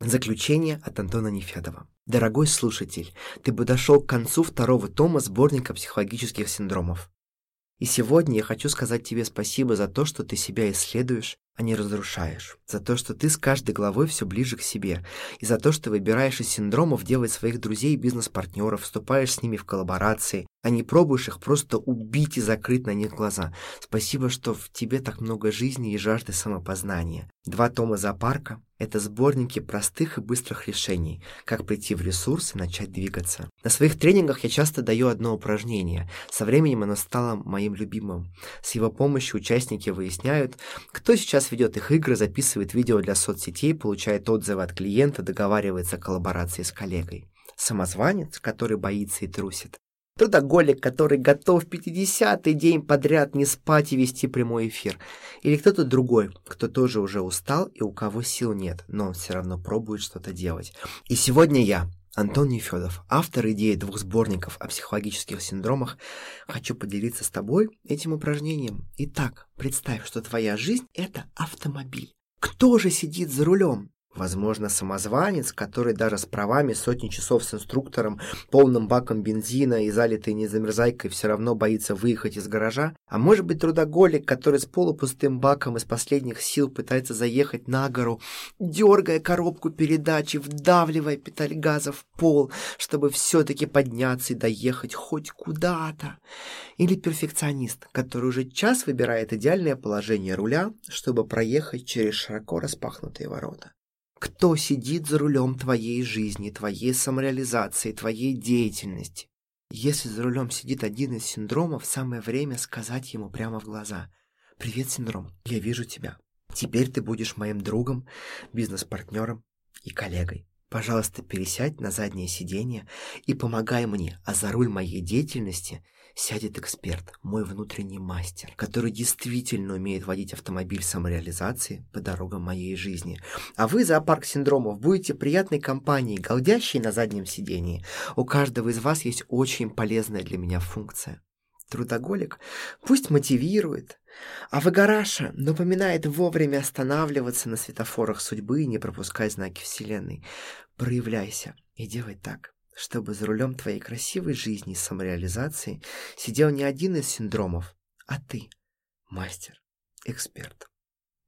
Заключение от Антона Нефедова. Дорогой слушатель, ты подошел к концу второго тома сборника психологических синдромов. И сегодня я хочу сказать тебе спасибо за то, что ты себя исследуешь, а не разрушаешь. За то, что ты с каждой главой все ближе к себе. И за то, что выбираешь из синдромов делать своих друзей и бизнес-партнеров, вступаешь с ними в коллаборации, а не пробуешь их просто убить и закрыть на них глаза. Спасибо, что в тебе так много жизни и жажды самопознания. Два тома зоопарка – это сборники простых и быстрых решений, как прийти в ресурс и начать двигаться. На своих тренингах я часто даю одно упражнение. Со временем оно стало моим любимым. С его помощью участники выясняют, кто сейчас ведет их игры, записывает видео для соцсетей, получает отзывы от клиента, договаривается о коллаборации с коллегой. Самозванец, который боится и трусит, Трудоголик, который готов 50-й день подряд не спать и вести прямой эфир. Или кто-то другой, кто тоже уже устал и у кого сил нет, но он все равно пробует что-то делать. И сегодня я, Антон Нефедов, автор идеи двух сборников о психологических синдромах, хочу поделиться с тобой этим упражнением. Итак, представь, что твоя жизнь – это автомобиль. Кто же сидит за рулем? Возможно, самозванец, который даже с правами сотни часов с инструктором, полным баком бензина и залитой незамерзайкой все равно боится выехать из гаража. А может быть трудоголик, который с полупустым баком из последних сил пытается заехать на гору, дергая коробку передачи, вдавливая педаль газа в пол, чтобы все-таки подняться и доехать хоть куда-то. Или перфекционист, который уже час выбирает идеальное положение руля, чтобы проехать через широко распахнутые ворота. Кто сидит за рулем твоей жизни, твоей самореализации, твоей деятельности? Если за рулем сидит один из синдромов, самое время сказать ему прямо в глаза. «Привет, синдром, я вижу тебя. Теперь ты будешь моим другом, бизнес-партнером и коллегой. Пожалуйста, пересядь на заднее сиденье и помогай мне, а за руль моей деятельности – сядет эксперт, мой внутренний мастер, который действительно умеет водить автомобиль самореализации по дорогам моей жизни. А вы, зоопарк синдромов, будете приятной компанией, голдящей на заднем сидении. У каждого из вас есть очень полезная для меня функция. Трудоголик пусть мотивирует, а выгораша напоминает вовремя останавливаться на светофорах судьбы и не пропускать знаки Вселенной. Проявляйся и делай так, чтобы за рулем твоей красивой жизни и самореализации сидел не один из синдромов, а ты, мастер, эксперт,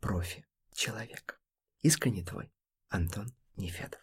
профи, человек. Искренне твой, Антон Нефедов.